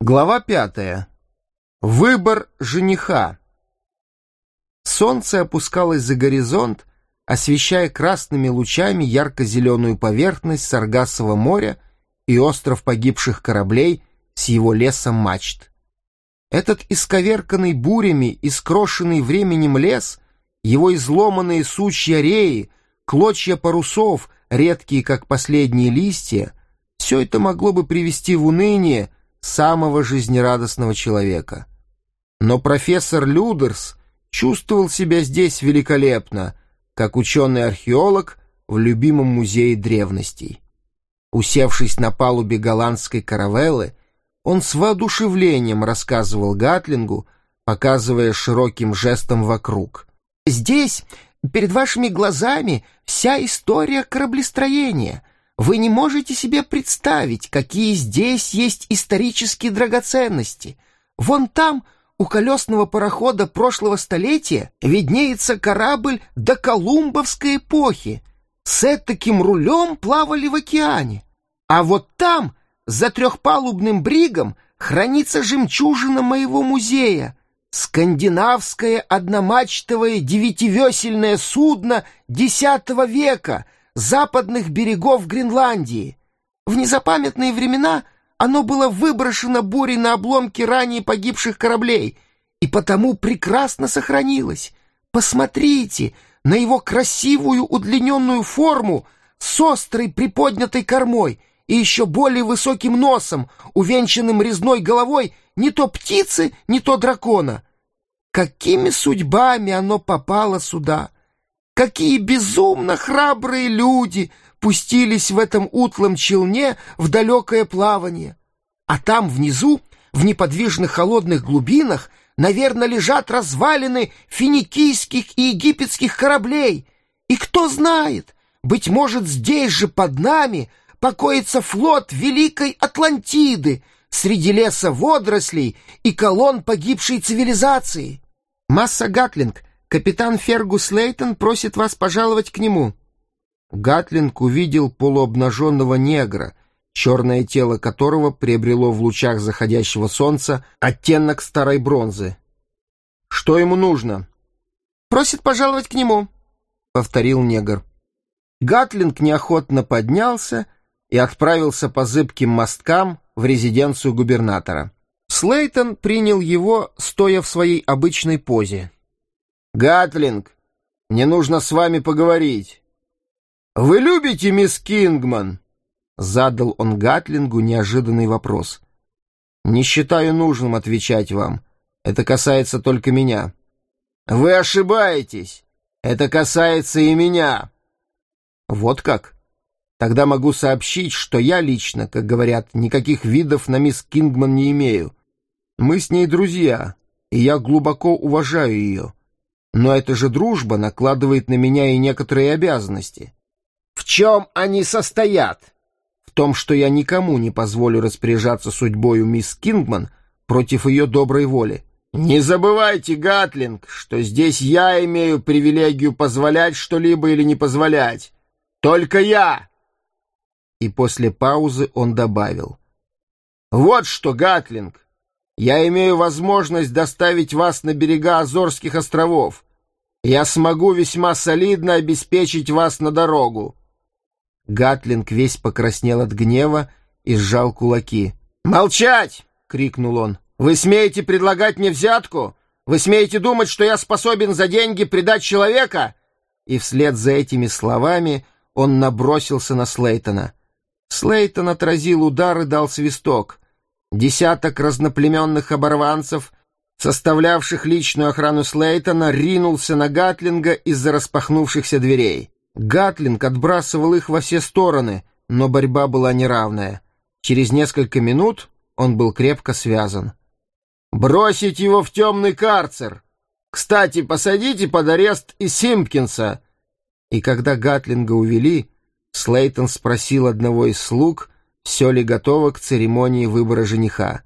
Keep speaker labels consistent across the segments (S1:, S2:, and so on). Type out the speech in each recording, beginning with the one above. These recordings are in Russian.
S1: Глава пятая. Выбор жениха. Солнце опускалось за горизонт, освещая красными лучами ярко-зеленую поверхность Саргассового моря и остров погибших кораблей с его лесом мачт. Этот исковерканный бурями и скрошенный временем лес, его изломанные сучья реи, клочья парусов, редкие как последние листья, все это могло бы привести в уныние, самого жизнерадостного человека. Но профессор Людерс чувствовал себя здесь великолепно, как ученый-археолог в любимом музее древностей. Усевшись на палубе голландской каравеллы, он с воодушевлением рассказывал Гатлингу, показывая широким жестом вокруг. «Здесь, перед вашими глазами, вся история кораблестроения — вы не можете себе представить, какие здесь есть исторические драгоценности. Вон там, у колесного парохода прошлого столетия, виднеется корабль до Колумбовской эпохи. С таким рулем плавали в океане. А вот там, за трехпалубным бригом, хранится жемчужина моего музея. Скандинавское одномачтовое девятивесельное судно X века — западных берегов Гренландии. В незапамятные времена оно было выброшено бурей на обломки ранее погибших кораблей и потому прекрасно сохранилось. Посмотрите на его красивую удлиненную форму с острой приподнятой кормой и еще более высоким носом, увенчанным резной головой не то птицы, не то дракона. Какими судьбами оно попало сюда? Какие безумно храбрые люди пустились в этом утлом челне в далекое плавание. А там внизу, в неподвижных холодных глубинах, наверное, лежат развалины финикийских и египетских кораблей. И кто знает, быть может, здесь же под нами покоится флот Великой Атлантиды среди леса водорослей и колонн погибшей цивилизации. Масса Гатлинг Капитан Фергус Лейтон просит вас пожаловать к нему». Гатлинг увидел полуобнаженного негра, черное тело которого приобрело в лучах заходящего солнца оттенок старой бронзы. «Что ему нужно?» «Просит пожаловать к нему», — повторил негр. Гатлинг неохотно поднялся и отправился по зыбким мосткам в резиденцию губернатора. Слейтон принял его, стоя в своей обычной позе. «Гатлинг, мне нужно с вами поговорить». «Вы любите мисс Кингман?» Задал он Гатлингу неожиданный вопрос. «Не считаю нужным отвечать вам. Это касается только меня». «Вы ошибаетесь. Это касается и меня». «Вот как?» Тогда могу сообщить, что я лично, как говорят, никаких видов на мисс Кингман не имею. Мы с ней друзья, и я глубоко уважаю ее. Но эта же дружба накладывает на меня и некоторые обязанности. В чем они состоят? В том, что я никому не позволю распоряжаться судьбою мисс Кингман против ее доброй воли. Не забывайте, Гатлинг, что здесь я имею привилегию позволять что-либо или не позволять. Только я. И после паузы он добавил. Вот что, Гатлинг, я имею возможность доставить вас на берега Азорских островов. Я смогу весьма солидно обеспечить вас на дорогу». Гатлинг весь покраснел от гнева и сжал кулаки. «Молчать!» — крикнул он. «Вы смеете предлагать мне взятку? Вы смеете думать, что я способен за деньги предать человека?» И вслед за этими словами он набросился на Слейтона. Слейтон отразил удар и дал свисток — Десяток разноплеменных оборванцев, составлявших личную охрану Слейтона, ринулся на Гатлинга из-за распахнувшихся дверей. Гатлинг отбрасывал их во все стороны, но борьба была неравная. Через несколько минут он был крепко связан. «Бросить его в темный карцер! Кстати, посадите под арест и Симпкинса!» И когда Гатлинга увели, Слейтон спросил одного из слуг — все ли готово к церемонии выбора жениха.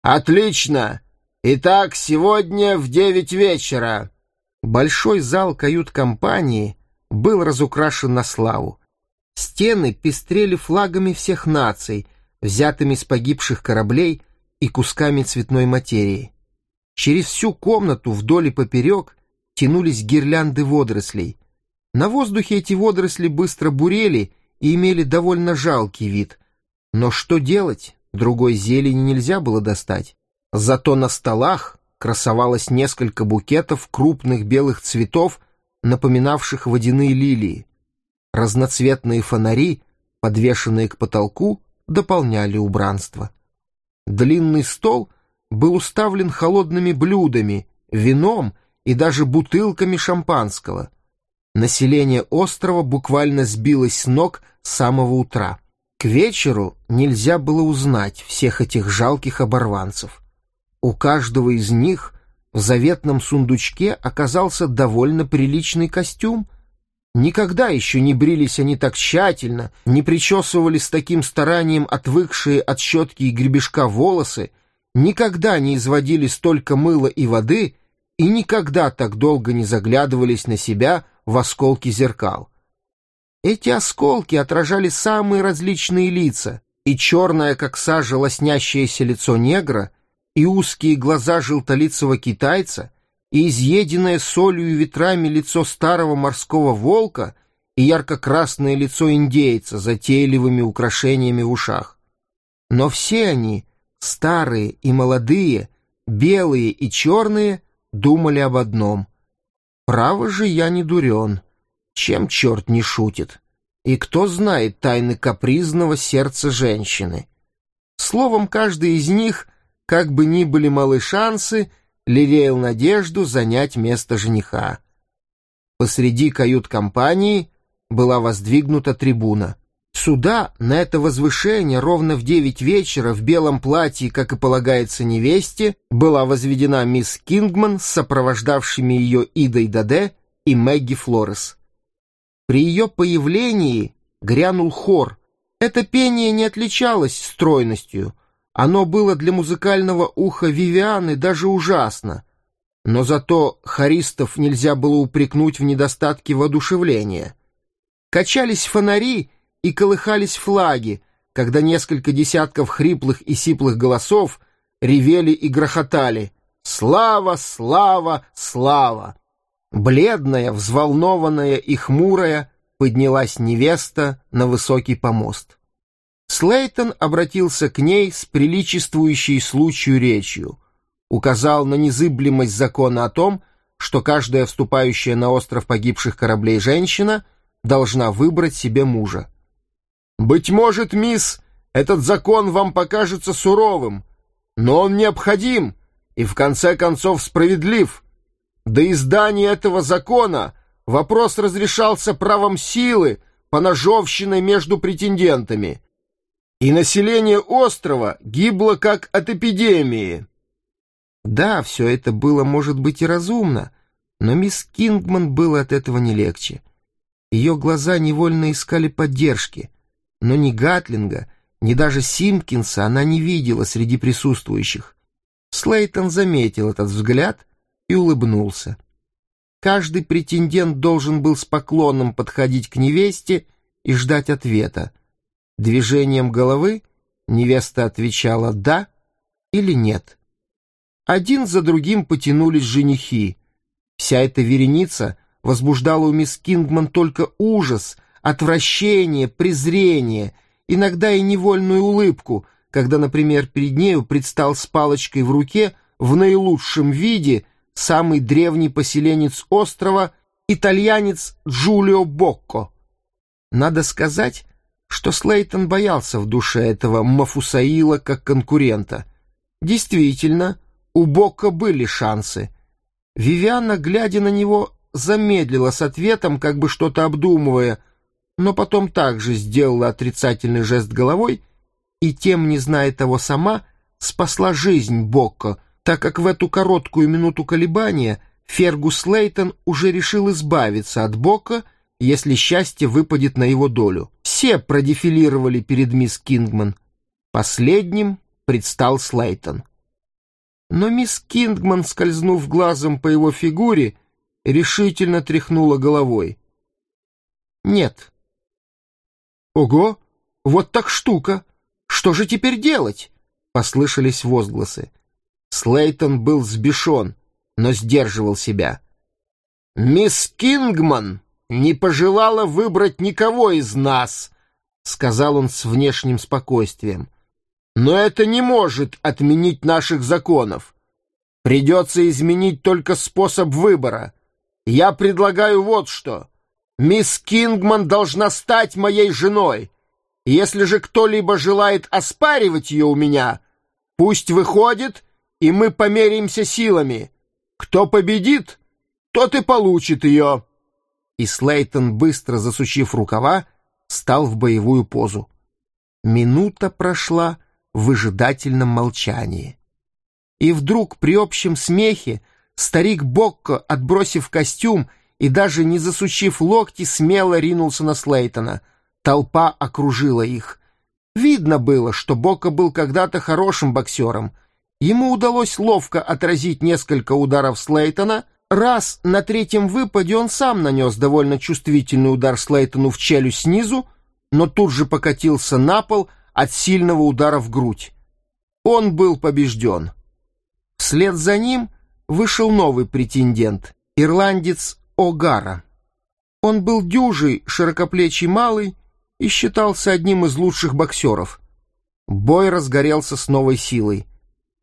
S1: «Отлично! Итак, сегодня в девять вечера!» Большой зал кают-компании был разукрашен на славу. Стены пестрели флагами всех наций, взятыми с погибших кораблей и кусками цветной материи. Через всю комнату вдоль и поперек тянулись гирлянды водорослей. На воздухе эти водоросли быстро бурели и имели довольно жалкий вид. Но что делать? Другой зелени нельзя было достать. Зато на столах красовалось несколько букетов крупных белых цветов, напоминавших водяные лилии. Разноцветные фонари, подвешенные к потолку, дополняли убранство. Длинный стол был уставлен холодными блюдами, вином и даже бутылками шампанского. Население острова буквально сбилось с ног с самого утра. К вечеру нельзя было узнать всех этих жалких оборванцев. У каждого из них в заветном сундучке оказался довольно приличный костюм. Никогда еще не брились они так тщательно, не причесывали с таким старанием отвыкшие от щетки и гребешка волосы, никогда не изводили столько мыла и воды и никогда так долго не заглядывались на себя в осколки зеркал. Эти осколки отражали самые различные лица, и черное, как сажа, лоснящееся лицо негра — и узкие глаза желтолицего китайца, и изъеденное солью и ветрами лицо старого морского волка, и ярко-красное лицо индейца с затейливыми украшениями в ушах. Но все они, старые и молодые, белые и черные, думали об одном. «Право же я не дурен, чем черт не шутит, и кто знает тайны капризного сердца женщины?» Словом, каждый из них как бы ни были малы шансы, лелеял надежду занять место жениха. Посреди кают-компании была воздвигнута трибуна. Сюда, на это возвышение, ровно в девять вечера, в белом платье, как и полагается невесте, была возведена мисс Кингман сопровождавшими ее Идой Даде и Мэгги Флорес. При ее появлении грянул хор. Это пение не отличалось стройностью — оно было для музыкального уха Вивианы даже ужасно, но зато хористов нельзя было упрекнуть в недостатке воодушевления. Качались фонари и колыхались флаги, когда несколько десятков хриплых и сиплых голосов ревели и грохотали «Слава, слава, слава!». Бледная, взволнованная и хмурая поднялась невеста на высокий помост. Слейтон обратился к ней с приличествующей случаю речью, указал на незыблемость закона о том, что каждая вступающая на остров погибших кораблей женщина должна выбрать себе мужа. «Быть может, мисс, этот закон вам покажется суровым, но он необходим и, в конце концов, справедлив. До издания этого закона вопрос разрешался правом силы, поножовщиной между претендентами» и население острова гибло как от эпидемии. Да, все это было, может быть, и разумно, но мисс Кингман было от этого не легче. Ее глаза невольно искали поддержки, но ни Гатлинга, ни даже Симпкинса она не видела среди присутствующих. Слейтон заметил этот взгляд и улыбнулся. Каждый претендент должен был с поклоном подходить к невесте и ждать ответа. Движением головы невеста отвечала «да» или «нет». Один за другим потянулись женихи. Вся эта вереница возбуждала у мисс Кингман только ужас, отвращение, презрение, иногда и невольную улыбку, когда, например, перед нею предстал с палочкой в руке в наилучшем виде самый древний поселенец острова, итальянец Джулио Бокко. Надо сказать, что Слейтон боялся в душе этого Мафусаила как конкурента. Действительно, у Бока были шансы. Вивиана, глядя на него, замедлила с ответом, как бы что-то обдумывая, но потом также сделала отрицательный жест головой и, тем не зная того сама, спасла жизнь Бокко, так как в эту короткую минуту колебания Фергус Лейтон уже решил избавиться от Бока, если счастье выпадет на его долю все продефилировали перед мисс Кингман. Последним предстал Слейтон. Но мисс Кингман, скользнув глазом по его фигуре, решительно тряхнула головой. «Нет». «Ого! Вот так штука! Что же теперь делать? Послышались возгласы. Слейтон был взбешен, но сдерживал себя. «Мисс Кингман не пожелала выбрать никого из нас», — сказал он с внешним спокойствием. «Но это не может отменить наших законов. Придется изменить только способ выбора. Я предлагаю вот что. Мисс Кингман должна стать моей женой. Если же кто-либо желает оспаривать ее у меня, пусть выходит, и мы померимся силами. Кто победит, тот и получит ее». И Слейтон, быстро засучив рукава, стал в боевую позу. Минута прошла в выжидательном молчании. И вдруг при общем смехе старик Бокко, отбросив костюм и даже не засучив локти, смело ринулся на Слейтона — Толпа окружила их. Видно было, что Бока был когда-то хорошим боксером. Ему удалось ловко отразить несколько ударов Слейтона. Раз на третьем выпаде он сам нанес довольно чувствительный удар Слейтону в челюсть снизу, но тут же покатился на пол от сильного удара в грудь. Он был побежден. Вслед за ним вышел новый претендент, ирландец Огара. Он был дюжий, широкоплечий малый, и считался одним из лучших боксеров. Бой разгорелся с новой силой.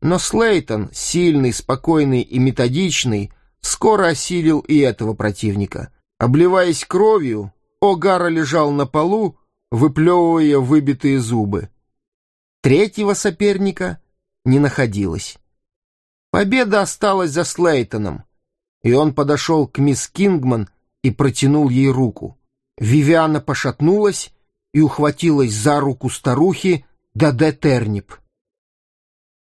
S1: Но Слейтон, сильный, спокойный и методичный, скоро осилил и этого противника. Обливаясь кровью, Огара лежал на полу, выплевывая выбитые зубы. Третьего соперника не находилось. Победа осталась за Слейтоном, и он подошел к мисс Кингман и протянул ей руку. Вивиана пошатнулась и ухватилась за руку старухи Даде Тернип.